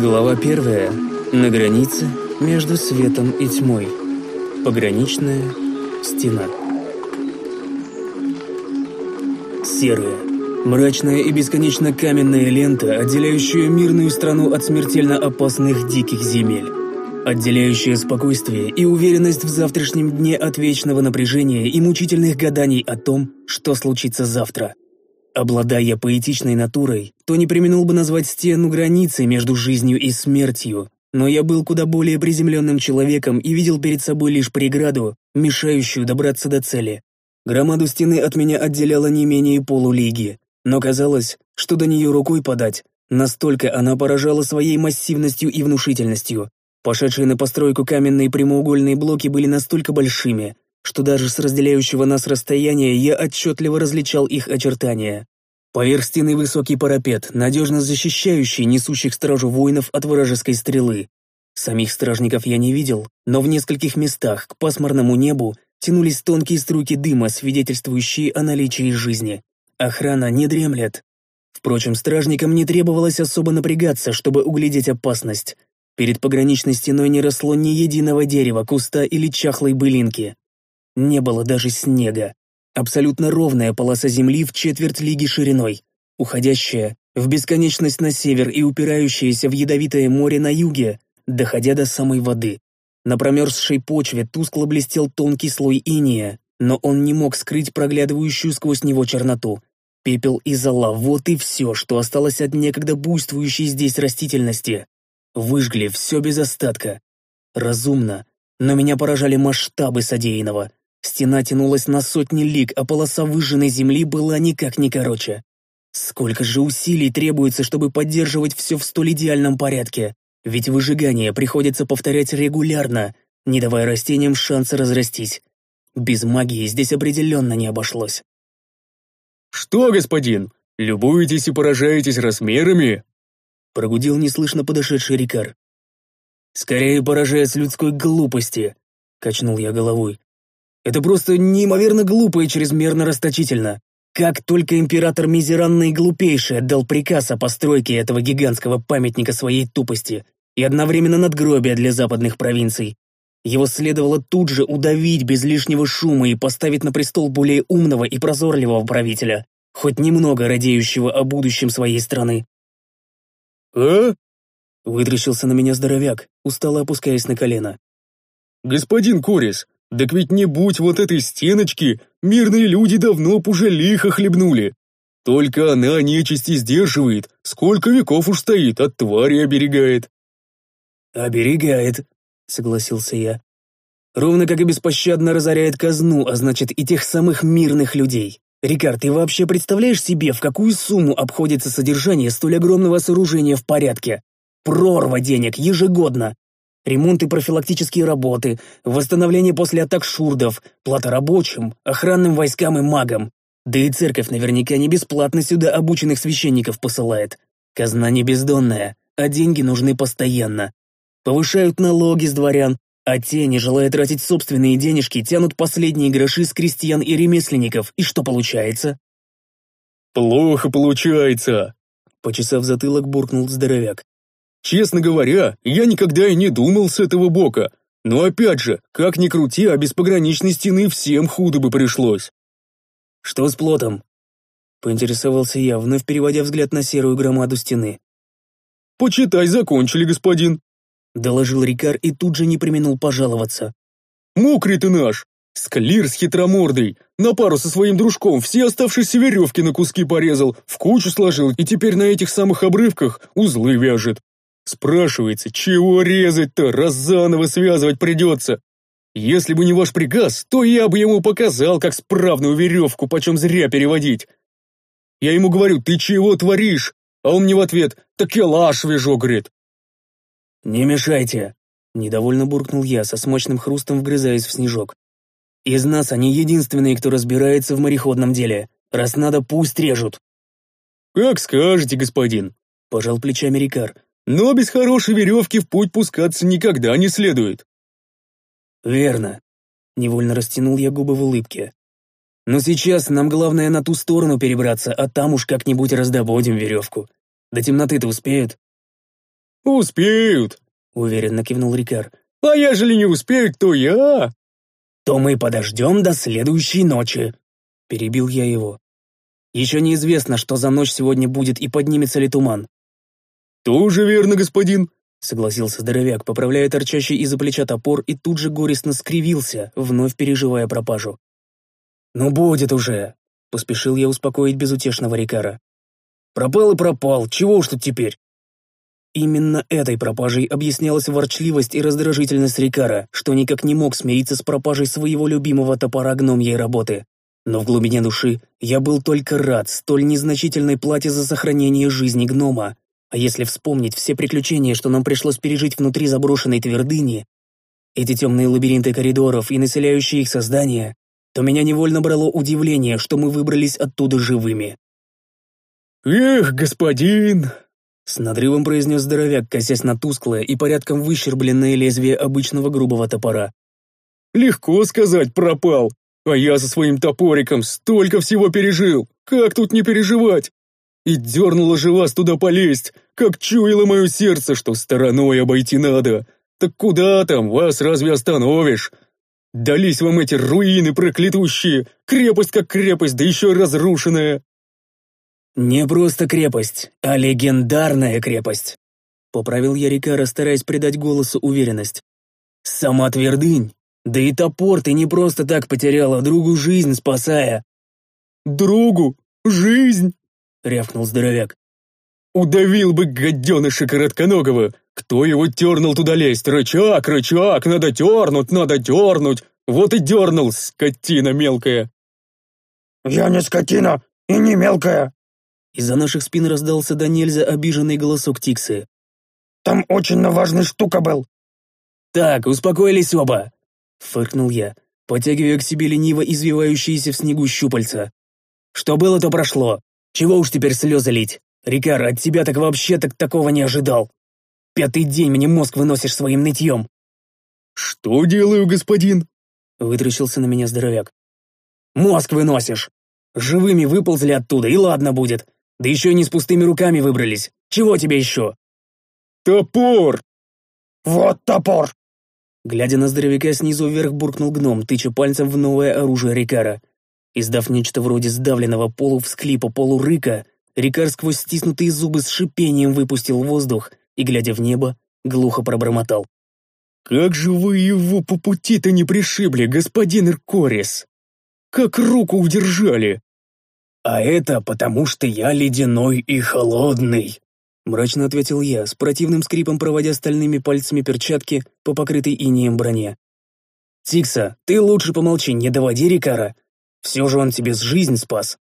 Глава первая. На границе между светом и тьмой. Пограничная стена. Серая, мрачная и бесконечно каменная лента, отделяющая мирную страну от смертельно опасных диких земель. Отделяющая спокойствие и уверенность в завтрашнем дне от вечного напряжения и мучительных гаданий о том, что случится завтра – Обладая поэтичной натурой, то не применил бы назвать стену границей между жизнью и смертью, но я был куда более приземленным человеком и видел перед собой лишь преграду, мешающую добраться до цели. Громаду стены от меня отделяла не менее полулиги, но казалось, что до нее рукой подать, настолько она поражала своей массивностью и внушительностью. Пошедшие на постройку каменные прямоугольные блоки были настолько большими, что даже с разделяющего нас расстояния я отчетливо различал их очертания. Поверх стены высокий парапет, надежно защищающий несущих стражу воинов от вражеской стрелы. Самих стражников я не видел, но в нескольких местах к пасмурному небу тянулись тонкие струйки дыма, свидетельствующие о наличии жизни. Охрана не дремлет. Впрочем, стражникам не требовалось особо напрягаться, чтобы углядеть опасность. Перед пограничной стеной не росло ни единого дерева, куста или чахлой былинки. Не было даже снега. Абсолютно ровная полоса земли в четверть лиги шириной, уходящая в бесконечность на север и упирающаяся в ядовитое море на юге, доходя до самой воды. На промерзшей почве тускло блестел тонкий слой иния, но он не мог скрыть проглядывающую сквозь него черноту. Пепел и зола — вот и все, что осталось от некогда буйствующей здесь растительности. Выжгли все без остатка. Разумно, но меня поражали масштабы содеянного. Стена тянулась на сотни лиг, а полоса выжженной земли была никак не короче. Сколько же усилий требуется, чтобы поддерживать все в столь идеальном порядке? Ведь выжигание приходится повторять регулярно, не давая растениям шанса разрастись. Без магии здесь определенно не обошлось. «Что, господин, любуетесь и поражаетесь размерами?» Прогудел неслышно подошедший Рикар. «Скорее поражаясь людской глупости», — качнул я головой. Это просто неимоверно глупо и чрезмерно расточительно. Как только император Мизеран наиглупейший отдал приказ о постройке этого гигантского памятника своей тупости и одновременно надгробия для западных провинций, его следовало тут же удавить без лишнего шума и поставить на престол более умного и прозорливого правителя, хоть немного радеющего о будущем своей страны. «А?» — вытрящился на меня здоровяк, устало опускаясь на колено. «Господин Корис, так ведь не будь вот этой стеночки, мирные люди давно б уже лихо хлебнули. Только она нечисти сдерживает, сколько веков уж стоит, от твари оберегает». «Оберегает», — согласился я. «Ровно как и беспощадно разоряет казну, а значит и тех самых мирных людей. Рикард, ты вообще представляешь себе, в какую сумму обходится содержание столь огромного сооружения в порядке? Прорва денег ежегодно, ремонт и профилактические работы, восстановление после атак шурдов, плата рабочим, охранным войскам и магам. Да и церковь наверняка не бесплатно сюда обученных священников посылает. Казна не бездонная, а деньги нужны постоянно. Повышают налоги с дворян, а те, не желая тратить собственные денежки, тянут последние гроши с крестьян и ремесленников. И что получается? «Плохо получается», — почесав затылок, буркнул здоровяк. Честно говоря, я никогда и не думал с этого бока. Но опять же, как ни крути, а без пограничной стены всем худо бы пришлось. «Что с плотом?» — поинтересовался я, вновь переводя взгляд на серую громаду стены. «Почитай, закончили, господин», — доложил Рикар и тут же не применил пожаловаться. «Мокрый ты наш! Склир с хитромордой! На пару со своим дружком все оставшиеся веревки на куски порезал, в кучу сложил и теперь на этих самых обрывках узлы вяжет. Спрашивается, чего резать-то, раз заново связывать придется? Если бы не ваш приказ, то я бы ему показал, как справную веревку почем зря переводить. Я ему говорю, ты чего творишь? А он мне в ответ, так я лаш вяжу, говорит. Не мешайте, недовольно буркнул я, со смачным хрустом вгрызаясь в снежок. Из нас они единственные, кто разбирается в мореходном деле. Раз надо, пусть режут. Как скажете, господин, пожал плечами Рикар. Но без хорошей веревки в путь пускаться никогда не следует. Верно. Невольно растянул я губы в улыбке. Но сейчас нам главное на ту сторону перебраться, а там уж как-нибудь раздобудем веревку. До темноты-то успеют. «Успеют», — уверенно кивнул Рикар. «А ежели не успеют, то я...» «То мы подождем до следующей ночи», — перебил я его. «Еще неизвестно, что за ночь сегодня будет и поднимется ли туман». «Тоже верно, господин», — согласился здоровяк, поправляя торчащий из-за плеча топор и тут же горестно скривился, вновь переживая пропажу. «Ну будет уже!» — поспешил я успокоить безутешного Рикара. «Пропал и пропал, чего уж тут теперь?» Именно этой пропажей объяснялась ворчливость и раздражительность Рикара, что никак не мог смириться с пропажей своего любимого топора гномьей работы. Но в глубине души я был только рад столь незначительной плате за сохранение жизни гнома, а если вспомнить все приключения, что нам пришлось пережить внутри заброшенной твердыни, эти темные лабиринты коридоров и населяющие их создания, то меня невольно брало удивление, что мы выбрались оттуда живыми. «Эх, господин!» С надрывом произнес здоровяк, косясь на тусклое и порядком выщербленное лезвие обычного грубого топора. «Легко сказать, пропал, а я со своим топориком столько всего пережил, как тут не переживать? И дернула же вас туда полезть, как чуяло мое сердце, что стороной обойти надо. Так куда там, вас разве остановишь? Дались вам эти руины проклятущие, крепость как крепость, да еще разрушенная. Не просто крепость, а легендарная крепость. Поправил я Рикара, стараясь придать голосу уверенность. Сама твердынь, да и топор ты не просто так потеряла, другу жизнь спасая. Другу? Жизнь? — рявкнул здоровяк. «Удавил бы гаденыша коротконогого! Кто его тернул туда лезть? Рычаг, рычаг! Надо тернуть, надо тернуть! Вот и дернул, скотина мелкая!» «Я не скотина и не мелкая!» Из-за наших спин раздался до нельзя обиженный голосок Тиксы. «Там очень важная штука был!» «Так, успокоились оба!» — фыркнул я, потягивая к себе лениво извивающиеся в снегу щупальца. «Что было, то прошло. Чего уж теперь слезы лить? Рикар, от тебя так вообще так такого не ожидал. Пятый день мне мозг выносишь своим нытьем. Что делаю, господин? Вытрящился на меня здоровяк. Мозг выносишь. Живыми выползли оттуда, и ладно будет. Да еще и не с пустыми руками выбрались. Чего тебе еще? Топор! Вот топор! Глядя на здоровяка снизу вверх, буркнул гном, тыча пальцем в новое оружие Рикара. Издав нечто вроде сдавленного полувсклипа полурыка, Рикар сквозь стиснутые зубы с шипением выпустил воздух и, глядя в небо, глухо пробормотал. «Как же вы его по пути-то не пришибли, господин Иркорис? Как руку удержали?» «А это потому, что я ледяной и холодный», — мрачно ответил я, с противным скрипом проводя стальными пальцами перчатки по покрытой инеем броне. «Тикса, ты лучше помолчи, не доводи Рикара, все же он тебе жизнь спас».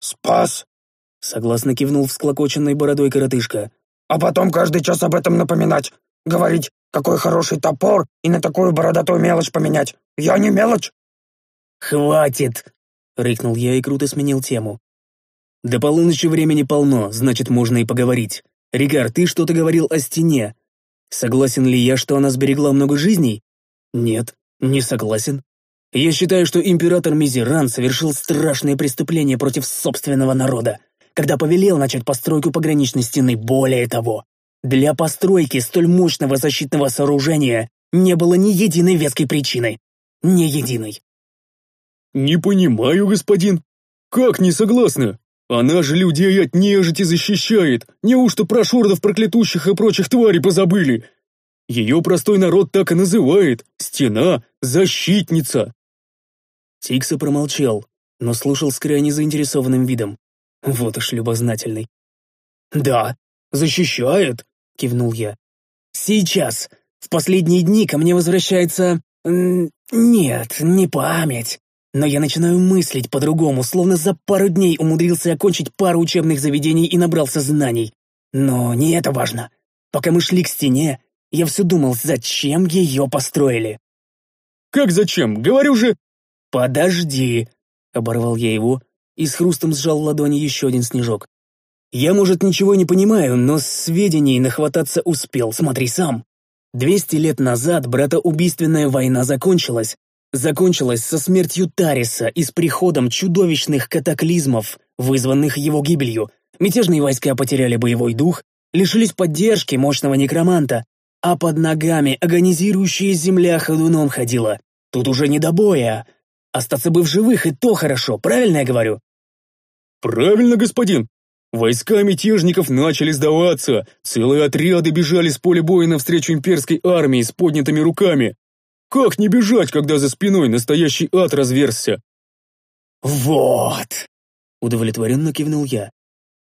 «Спас?» — согласно кивнул всклокоченной бородой коротышка. «А потом каждый час об этом напоминать. Говорить, какой хороший топор, и на такую бородатую мелочь поменять. Я не мелочь!» «Хватит!» — рыкнул я и круто сменил тему. «До полуночи времени полно, значит, можно и поговорить. Ригар, ты что-то говорил о стене. Согласен ли я, что она сберегла много жизней? Нет, не согласен. Я считаю, что император Мизеран совершил страшное преступление против собственного народа, когда повелел начать постройку пограничной стены. Более того, для постройки столь мощного защитного сооружения не было ни единой веской причины. Ни единой. «Не понимаю, господин. Как не согласны? Она же людей от нежити защищает. Неужто про шордов проклятущих и прочих тварей позабыли? Ее простой народ так и называет. Стена — защитница. Тикса промолчал, но слушал с крайне заинтересованным видом. Вот уж любознательный. «Да, защищает», — кивнул я. «Сейчас, в последние дни ко мне возвращается... Нет, не память. Но я начинаю мыслить по-другому, словно за пару дней умудрился окончить пару учебных заведений и набрался знаний. Но не это важно. Пока мы шли к стене, я все думал, зачем ее построили. «Как зачем? Говорю же...» «Подожди!» — оборвал я его и с хрустом сжал в ладони еще один снежок. «Я, может, ничего не понимаю, но сведений нахвататься успел, смотри сам. Двести лет назад братоубийственная война закончилась. Закончилась со смертью Тариса и с приходом чудовищных катаклизмов, вызванных его гибелью. Мятежные войска потеряли боевой дух, лишились поддержки мощного некроманта, а под ногами агонизирующая земля ходуном ходила. Тут уже не до боя. Остаться бы в живых и то хорошо, правильно я говорю? Правильно, господин. Войска мятежников начали сдаваться, целые отряды бежали с поля боя навстречу имперской армии с поднятыми руками. Как не бежать, когда за спиной настоящий ад разверзся? Вот! Удовлетворенно кивнул я.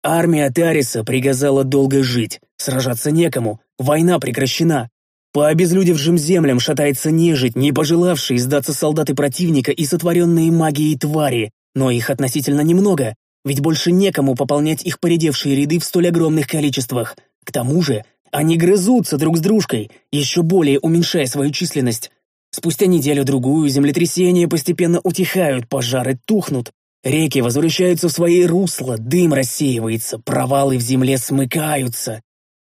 Армия Тариса приказала долго жить, сражаться некому, война прекращена. По обезлюдевшим землям шатается нежить, не пожелавшие сдаться солдаты противника и сотворенные магией твари, но их относительно немного, ведь больше некому пополнять их поредевшие ряды в столь огромных количествах. К тому же, они грызутся друг с дружкой, еще более уменьшая свою численность. Спустя неделю-другую землетрясения постепенно утихают, пожары тухнут, реки возвращаются в свои русла, дым рассеивается, провалы в земле смыкаются.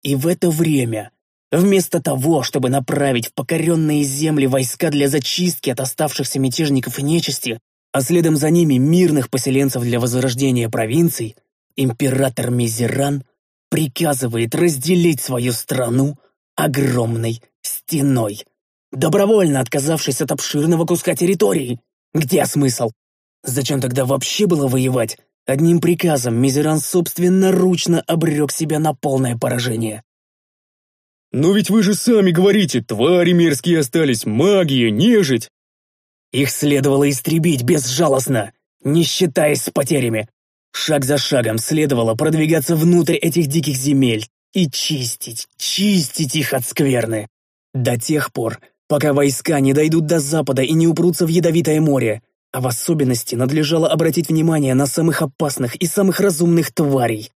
И в это время, вместо того, чтобы направить в покоренные земли войска для зачистки от оставшихся мятежников и нечисти, а следом за ними мирных поселенцев для возрождения провинций, император Мизеран приказывает разделить свою страну огромной стеной, добровольно отказавшись от обширного куска территории. Где смысл? Зачем тогда вообще было воевать? Одним приказом Мизеран собственноручно обрек себя на полное поражение. «Но ведь вы же сами говорите, твари мерзкие остались, магия, нежить!» Их следовало истребить безжалостно, не считаясь с потерями. Шаг за шагом следовало продвигаться внутрь этих диких земель и чистить, чистить их от скверны. До тех пор, пока войска не дойдут до запада и не упрутся в ядовитое море, а в особенности надлежало обратить внимание на самых опасных и самых разумных тварей.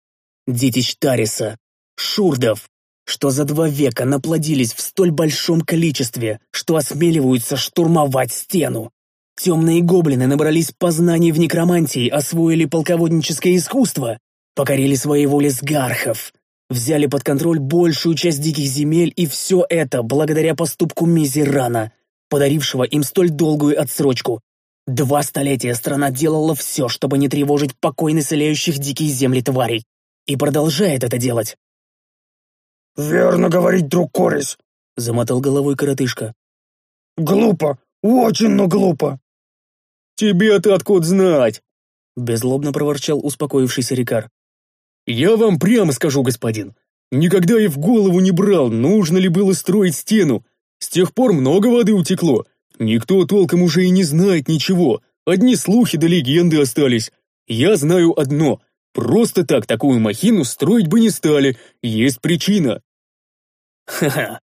Детищ Тариса, шурдов, что за два века наплодились в столь большом количестве, что осмеливаются штурмовать стену. Темные гоблины набрались познаний в некромантии, освоили полководническое искусство, покорили своей воле сгархов, взяли под контроль большую часть диких земель, и все это благодаря поступку Мизерана, подарившего им столь долгую отсрочку. Два столетия страна делала все, чтобы не тревожить покой населяющих дикие земли тварей. И продолжает это делать. «Верно говорить, друг Корис», — замотал головой коротышка. «Глупо, очень, но глупо». «Тебе-то откуда знать?» — беззлобно проворчал успокоившийся Рикар. «Я вам прямо скажу, господин, никогда я в голову не брал, нужно ли было строить стену. С тех пор много воды утекло, никто толком уже и не знает ничего, одни слухи да легенды остались. Я знаю одно — Просто так такую махину строить бы не стали, есть причина. «Ха-ха,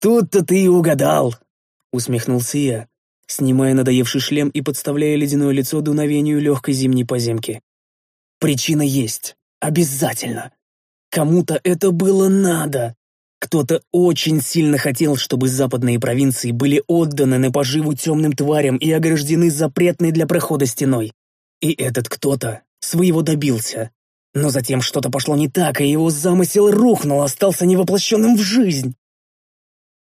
тут-то ты и угадал», — усмехнулся я, снимая надоевший шлем и подставляя ледяное лицо дуновению легкой зимней поземки. «Причина есть, обязательно. Кому-то это было надо. Кто-то очень сильно хотел, чтобы западные провинции были отданы на поживу темным тварям и ограждены запретной для прохода стеной. И этот кто-то своего добился. Но затем что-то пошло не так, и его замысел рухнул, остался невоплощенным в жизнь.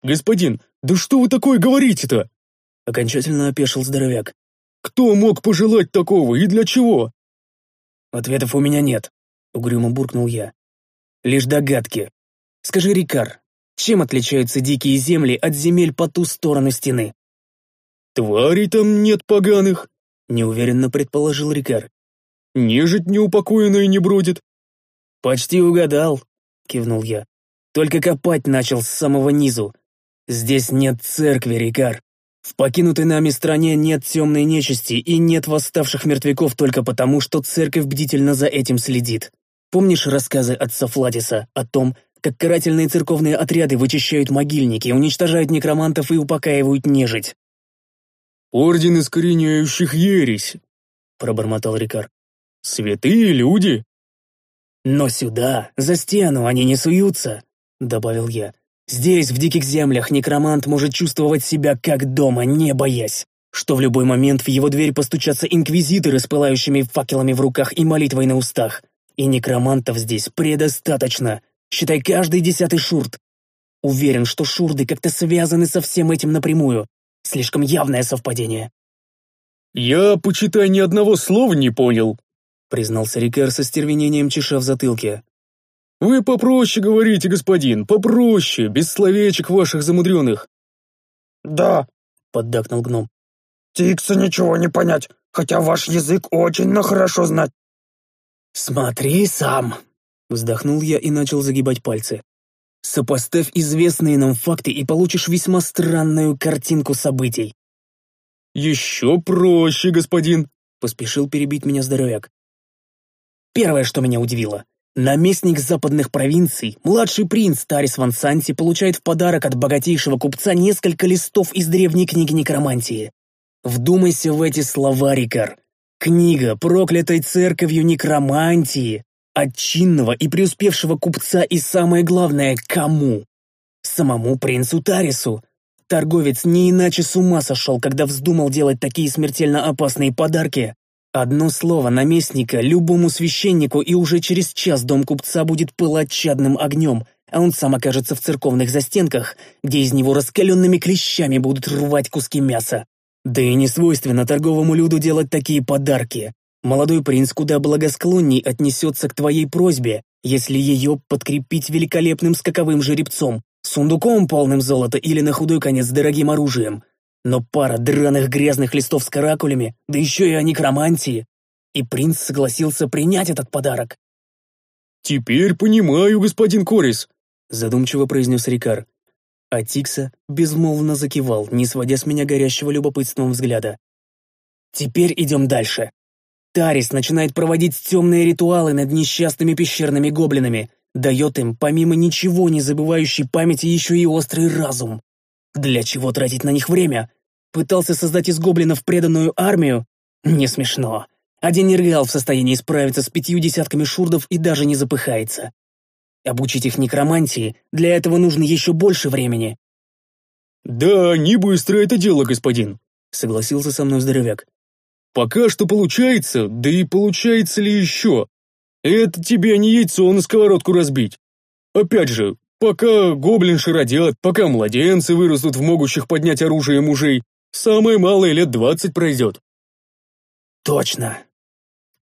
«Господин, да что вы такое говорите-то?» Окончательно опешил здоровяк. «Кто мог пожелать такого и для чего?» «Ответов у меня нет», — угрюмо буркнул я. «Лишь догадки. Скажи, Рикар, чем отличаются дикие земли от земель по ту сторону стены?» «Тварей там нет поганых», — неуверенно предположил Рикар. Нежить неупокоенная не бродит». «Почти угадал», — кивнул я. «Только копать начал с самого низу. Здесь нет церкви, Рикар. В покинутой нами стране нет темной нечисти и нет восставших мертвяков только потому, что церковь бдительно за этим следит. Помнишь рассказы отца Фладиса о том, как карательные церковные отряды вычищают могильники, уничтожают некромантов и упокаивают нежить?» «Орден искореняющих ересь», — пробормотал Рикар. Святые люди!» «Но сюда, за стену, они не суются», — добавил я. «Здесь, в диких землях, некромант может чувствовать себя как дома, не боясь, что в любой момент в его дверь постучатся инквизиторы с пылающими факелами в руках и молитвой на устах. И некромантов здесь предостаточно, считай каждый десятый шурт. Уверен, что шурды как-то связаны со всем этим напрямую. Слишком явное совпадение». «Я, почитай, ни одного слова не понял», признался Рикар со стервенением чеша в затылке. Вы попроще говорите, господин, попроще, без словечек ваших замудренных. Да, поддакнул гном. Тикса ничего не понять, хотя ваш язык очень на хорошо знать. Смотри сам, вздохнул я и начал загибать пальцы. Сопоставь известные нам факты и получишь весьма странную картинку событий. «Еще проще, господин», — поспешил перебить меня здоровяк. Первое, что меня удивило. Наместник западных провинций, младший принц Тарис Ван Санти, получает в подарок от богатейшего купца несколько листов из древней книги некромантии. Вдумайся в эти слова, Рикар. Книга проклятой церковью некромантии, от чинного и преуспевшего купца и самое главное, кому? Самому принцу Тарису. Торговец не иначе с ума сошел, когда вздумал делать такие смертельно опасные подарки. Одно слово наместника любому священнику, и уже через час дом купца будет пылать чадным огнем, а он сам окажется в церковных застенках, где из него раскаленными клещами будут рвать куски мяса. Да и не свойственно торговому люду делать такие подарки. Молодой принц куда благосклонней отнесется к твоей просьбе, если ее подкрепить великолепным скаковым жеребцом, сундуком полным золота или на худой конец дорогим оружием. Но пара драных грязных листов с каракулями, да еще и о некромантии. И принц согласился принять этот подарок. «Теперь понимаю, господин Корис», — задумчиво произнес Рикар. А Тикса безмолвно закивал, не сводя с меня горящего любопытством взгляда. «Теперь идем дальше. Тарис начинает проводить темные ритуалы над несчастными пещерными гоблинами, дает им, помимо ничего не забывающей памяти, еще и острый разум. Для чего тратить на них время? Пытался создать из гоблинов преданную армию? Не смешно. Один Нергал в состоянии справиться с пятью десятками шурдов и даже не запыхается. Обучить их некромантии, для этого нужно еще больше времени. «Да, не быстро это дело, господин», — согласился со мной здоровяк. Пока что получается, да и получается ли еще? Это тебе не яйцо на сковородку разбить. Опять же, пока гоблинши родят, пока младенцы вырастут в могущих поднять оружие мужей, самое малое лет двадцать пройдет. Точно.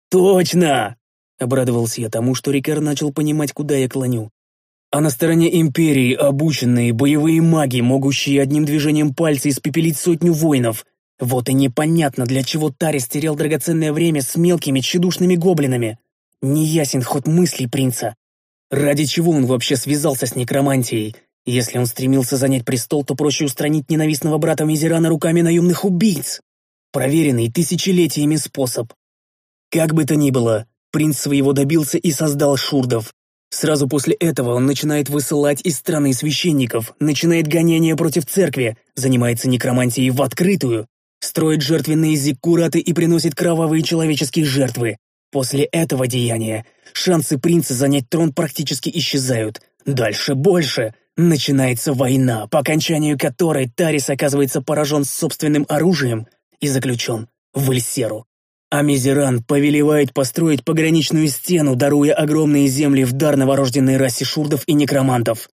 Точно! Обрадовался я тому, что Рикар начал понимать, куда я клоню. А на стороне Империи обученные боевые маги, могущие одним движением пальца испепелить сотню воинов — вот и непонятно, для чего Тарис терял драгоценное время с мелкими тщедушными гоблинами. Неясен ход мыслей принца. Ради чего он вообще связался с некромантией? Если он стремился занять престол, то проще устранить ненавистного брата Мизерана руками наемных убийц. Проверенный тысячелетиями способ. Как бы то ни было, принц своего добился и создал шурдов. Сразу после этого он начинает высылать из страны священников, начинает гонения против церкви, занимается некромантией в открытую, строит жертвенные зиккураты и приносит кровавые человеческие жертвы. После этого деяния шансы принца занять трон практически исчезают. Дальше больше. Начинается война, по окончанию которой Тарис оказывается поражен собственным оружием и заключен в Эльсеру. А Мизеран повелевает построить пограничную стену, даруя огромные земли в дар новорожденной расе шурдов и некромантов.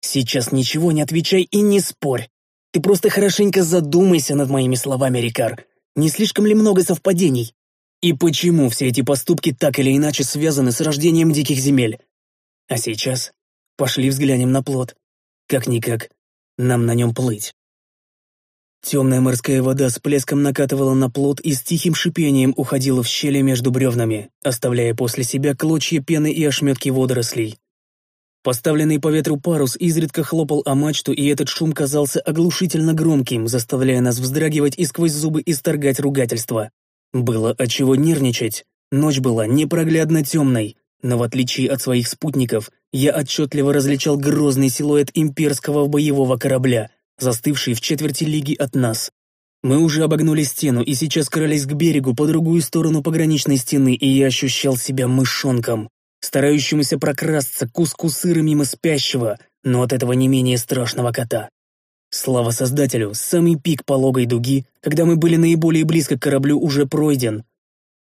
Сейчас ничего не отвечай и не спорь. Ты просто хорошенько задумайся над моими словами, Рикар. Не слишком ли много совпадений? И почему все эти поступки так или иначе связаны с рождением диких земель? А сейчас пошли взглянем на плод. Как-никак, нам на нем плыть. Темная морская вода с плеском накатывала на плод и с тихим шипением уходила в щели между бревнами, оставляя после себя клочья пены и ошметки водорослей. Поставленный по ветру парус изредка хлопал о мачту, и этот шум казался оглушительно громким, заставляя нас вздрагивать и сквозь зубы исторгать ругательства. Было отчего нервничать. Ночь была непроглядно темной, но в отличие от своих спутников, я отчетливо различал грозный силуэт имперского боевого корабля, застывший в четверти лиги от нас. Мы уже обогнули стену и сейчас крались к берегу по другую сторону пограничной стены, и я ощущал себя мышонком старающемуся прокрасться куску сыра мимо спящего, но от этого не менее страшного кота. Слава Создателю, самый пик пологой дуги, когда мы были наиболее близко к кораблю, уже пройден.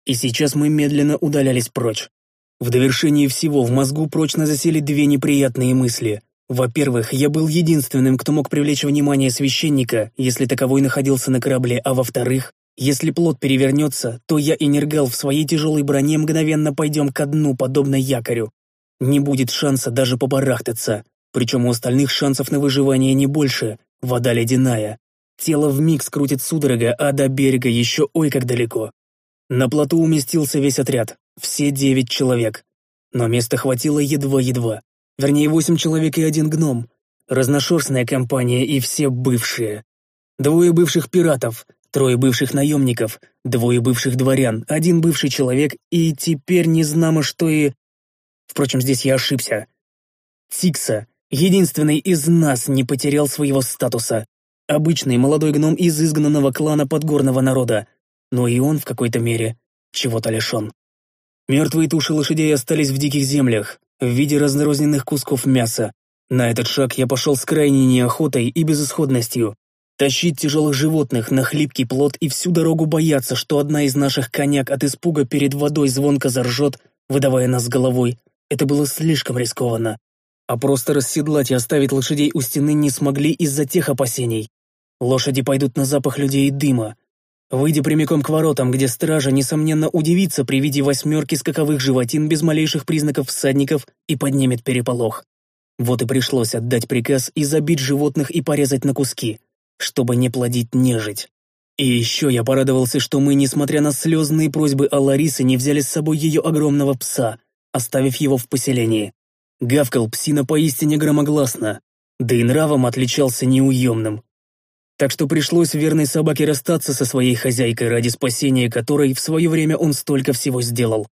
И сейчас мы медленно удалялись прочь. В довершении всего в мозгу прочно засели две неприятные мысли. Во-первых, я был единственным, кто мог привлечь внимание священника, если таковой находился на корабле, а во-вторых, если плод перевернется, то я и Нергал в своей тяжелой броне мгновенно пойдем ко дну, подобно якорю. не будет шанса даже побарахтаться, причем у остальных шансов на выживание не больше, вода ледяная. Тело вмиг скрутит судорога, а до берега еще ой как далеко. На плоту уместился весь отряд, все девять человек. Но места хватило едва-едва. Вернее, восемь человек и один гном. Разношерстная компания и все бывшие. Двое бывших пиратов, трое бывших наемников, двое бывших дворян, один бывший человек и теперь не знамо что и... Впрочем, здесь я ошибся. Тикса, единственный из нас, не потерял своего статуса. Обычный молодой гном из изгнанного клана подгорного народа. Но и он в какой-то мере чего-то лишен. Мертвые туши лошадей остались в диких землях, в виде разрозненных кусков мяса. На этот шаг я пошел с крайней неохотой и безысходностью. Тащить тяжелых животных на хлипкий плот и всю дорогу бояться, что одна из наших коняк от испуга перед водой звонко заржет, выдавая нас головой, это было слишком рискованно. А просто расседлать и оставить лошадей у стены не смогли из-за тех опасений. Лошади пойдут на запах людей и дыма. Выйдя прямиком к воротам, где стража, несомненно, удивится при виде восьмерки скаковых животин без малейших признаков всадников и поднимет переполох. Вот и пришлось отдать приказ и забить животных и порезать на куски — чтобы не плодить нежить. И еще я порадовался, что мы, несмотря на слезные просьбы о Ларисе, не взяли с собой ее огромного пса, оставив его в поселении. Гавкал псина поистине громогласно, да и нравом отличался неуемным. Так что пришлось верной собаке расстаться со своей хозяйкой, ради спасения которой в свое время он столько всего сделал.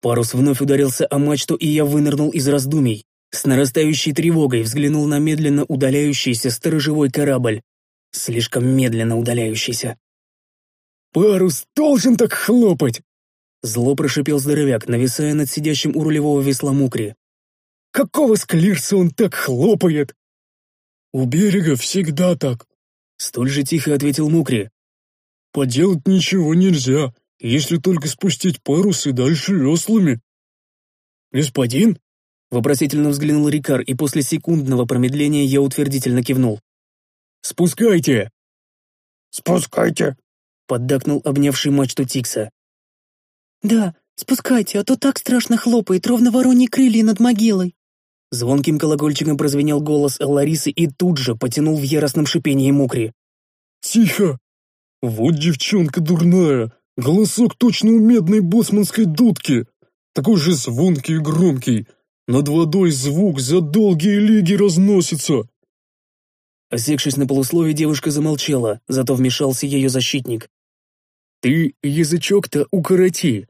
Парус вновь ударился о мачту, и я вынырнул из раздумий, с нарастающей тревогой взглянул на медленно удаляющийся сторожевой корабль. Слишком медленно удаляющийся. «Парус должен так хлопать!» Зло прошипел здоровяк, нависая над сидящим у рулевого весла Мукри. «Какого склирса он так хлопает?» «У берега всегда так», — столь же тихо ответил Мукри. «Поделать ничего нельзя, если только спустить парус и дальше веслами». «Господин?» Вопросительно взглянул Рикар, и после секундного промедления я утвердительно кивнул. «Спускайте!» «Спускайте!» — поддакнул обнявший мачту Тикса. «Да, спускайте, а то так страшно хлопает, ровно вороньи крылья над могилой!» Звонким колокольчиком прозвенел голос Ларисы и тут же потянул в яростном шипении Мукри. «Тихо! Вот девчонка дурная! Голосок точно у медной боцманской дудки! Такой же звонкий и громкий, над водой звук за долгие лиги разносится!» Осекшись на полусловие, девушка замолчала, зато вмешался ее защитник. «Ты язычок-то укороти!»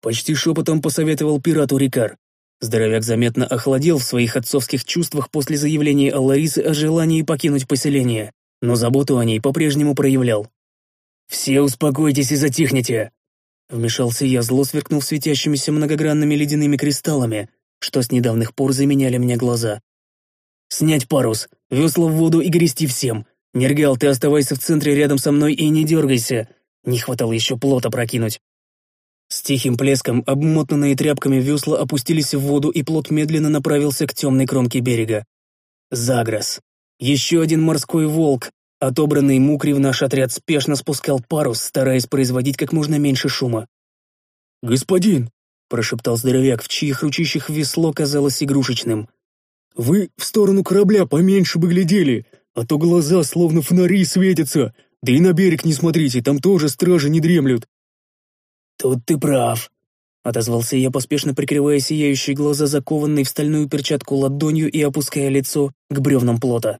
Почти шепотом посоветовал пирату Рикар. Здоровяк заметно охладел в своих отцовских чувствах после заявления Алларисы о желании покинуть поселение, но заботу о ней по-прежнему проявлял. «Все успокойтесь и затихните!» Вмешался я, зло сверкнув светящимися многогранными ледяными кристаллами, что с недавних пор заменяли мне глаза. «Снять парус, весла в воду и грести всем. Нергал, ты оставайся в центре рядом со мной и не дергайся. Не хватало еще плота прокинуть». С тихим плеском, обмотанные тряпками весла опустились в воду, и плот медленно направился к темной кромке берега. Загрос. Еще один морской волк, отобранный мукри в наш отряд, спешно спускал парус, стараясь производить как можно меньше шума. «Господин!» прошептал здоровяк, в чьих ручищах весло казалось игрушечным. «Вы в сторону корабля поменьше бы глядели, а то глаза словно фонари светятся, да и на берег не смотрите, там тоже стражи не дремлют». «Тут ты прав», — отозвался я, поспешно прикрывая сияющие глаза, закованной в стальную перчатку ладонью и опуская лицо к бревнам плота.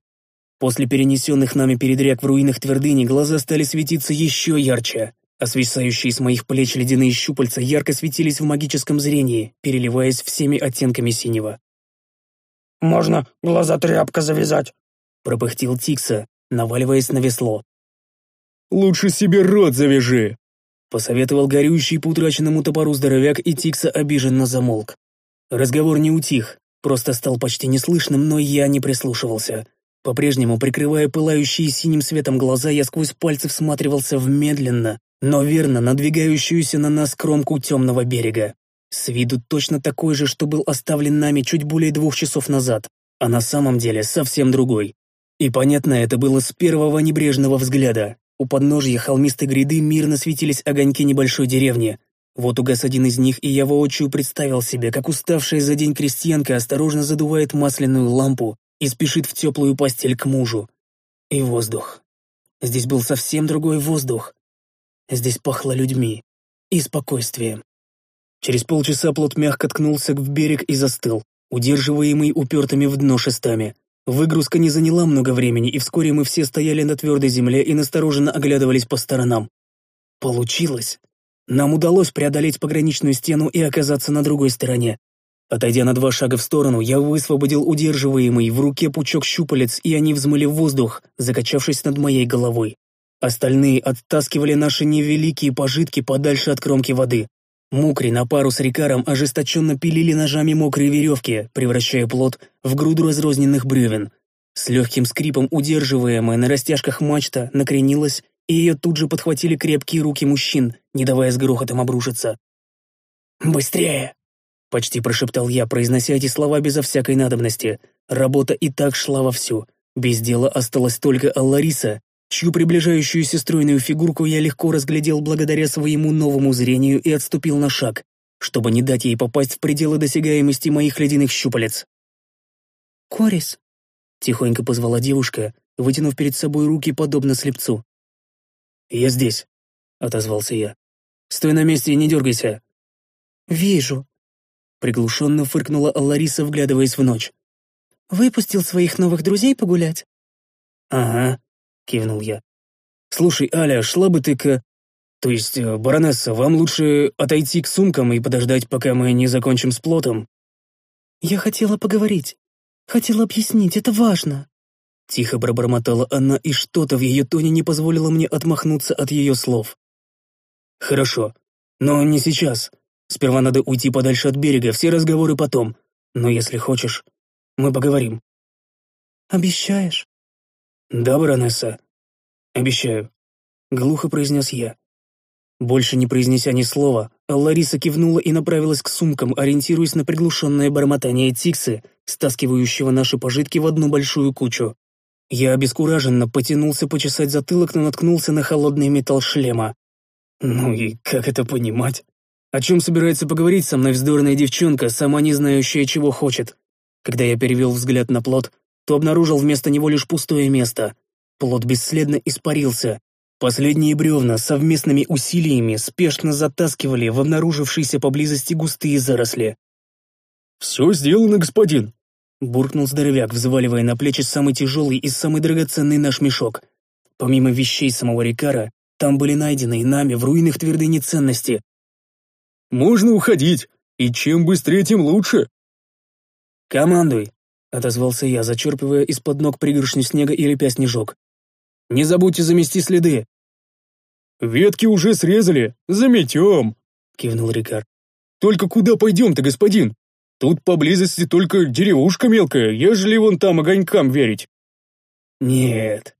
После перенесенных нами передряг в руинах твердыни глаза стали светиться еще ярче а свисающие с моих плеч ледяные щупальца ярко светились в магическом зрении, переливаясь всеми оттенками синего. «Можно глаза тряпка завязать», — пропыхтел Тикса, наваливаясь на весло. «Лучше себе рот завяжи», — посоветовал горющий по утраченному топору здоровяк, и Тикса обиженно замолк. Разговор не утих, просто стал почти неслышным, но я не прислушивался. По-прежнему, прикрывая пылающие синим светом глаза, я сквозь пальцы всматривался в медленно, но верно надвигающуюся на нас кромку темного берега. С виду точно такой же, что был оставлен нами чуть более двух часов назад, а на самом деле совсем другой. И понятно это было с первого небрежного взгляда. У подножья холмистой гряды мирно светились огоньки небольшой деревни, Вот угас один из них, и я воочию представил себе, как уставшая за день крестьянка осторожно задувает масляную лампу и спешит в теплую постель к мужу. И воздух. Здесь был совсем другой воздух. Здесь пахло людьми и спокойствием. Через полчаса плот мягко ткнулся в берег и застыл, удерживаемый упертыми в дно шестами. Выгрузка не заняла много времени, и вскоре мы все стояли на твердой земле и настороженно оглядывались по сторонам. Получилось. Нам удалось преодолеть пограничную стену и оказаться на другой стороне. Отойдя на два шага в сторону, я высвободил удерживаемый в руке пучок щупалец, и они взмыли в воздух, закачавшись над моей головой. Остальные оттаскивали наши невеликие пожитки подальше от кромки воды. Мокри на пару с Рикаром ожесточенно пилили ножами мокрые веревки, превращая плод в груду разрозненных бревен. С легким скрипом удерживаемая на растяжках мачта накренилась, и ее тут же подхватили крепкие руки мужчин, не давая с грохотом обрушиться. «Быстрее!» — почти прошептал я, произнося эти слова безо всякой надобности. Работа и так шла вовсю. Без дела осталась только Аллариса, чью приближающуюся стройную фигурку я легко разглядел благодаря своему новому зрению и отступил на шаг, чтобы не дать ей попасть в пределы досягаемости моих ледяных щупалец. «Корис», — тихонько позвала девушка, вытянув перед собой руки подобно слепцу. «Я здесь», — отозвался я. «Стой на месте и не дергайся». «Вижу», — приглушенно фыркнула Аллариса, вглядываясь в ночь. «Выпустил своих новых друзей погулять?» «Ага», — кивнул я. «Слушай, Аля, шла бы ты к... То есть, э, баронесса, вам лучше отойти к сумкам и подождать, пока мы не закончим с плотом?» «Я хотела поговорить. Хотела объяснить, это важно». Тихо пробормотала она, и что-то в ее тоне не позволило мне отмахнуться от ее слов. «Хорошо, но не сейчас. Сперва надо уйти подальше от берега, все разговоры потом. Но если хочешь, мы поговорим». «Обещаешь?» «Да, баронесса. Обещаю», — глухо произнес я. Больше не произнеся ни слова, Лариса кивнула и направилась к сумкам, ориентируясь на приглушенное бормотание Тиксы, стаскивающего наши пожитки в одну большую кучу. Я обескураженно потянулся почесать затылок, но наткнулся на холодный металл шлема. Ну и как это понимать? О чем собирается поговорить со мной вздорная девчонка, сама не знающая, чего хочет? Когда я перевел взгляд на плод, то обнаружил вместо него лишь пустое место. Плод бесследно испарился. Последние бревна совместными усилиями спешно затаскивали в обнаружившиеся поблизости густые заросли. «Все сделано, господин», — буркнул здоровяк, взваливая на плечи самый тяжелый и самый драгоценный наш мешок. Помимо вещей самого Рикара, там были найдены нами в руинах твердыни ценности. «Можно уходить, и чем быстрее, тем лучше». «Командуй», отозвался я, зачерпывая из-под ног пригоршню снега и лепя снежок. «Не забудьте замести следы!» «Ветки уже срезали, заметем!» — кивнул Рикар. «Только куда пойдем-то, господин? Тут поблизости только деревушка мелкая, ежели вон там огонькам верить». «Нет,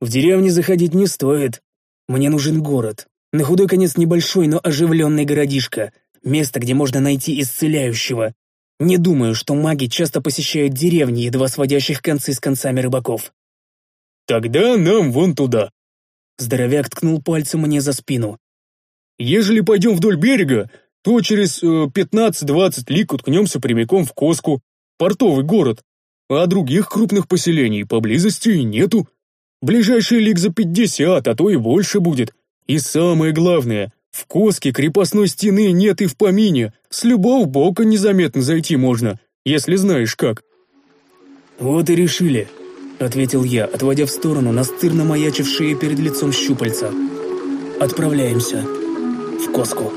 в деревне заходить не стоит. Мне нужен город. На худой конец небольшой, но оживленный городишко. Место, где можно найти исцеляющего. Не думаю, что маги часто посещают деревни, едва сводящих концы с концами рыбаков. «Тогда нам вон туда». Здоровяк ткнул пальцем мне за спину. «Ежели пойдем вдоль берега, то через э, 15-20 лик уткнемся прямиком в Коску, портовый город, а других крупных поселений поблизости нету. Ближайший лик за 50, а то и больше будет. И самое главное, в Коске крепостной стены нет и в помине, с любого бока незаметно зайти можно, если знаешь как». «Вот и решили», — ответил я, отводя в сторону настырно маячившие перед лицом щупальца. «Отправляемся в Коску».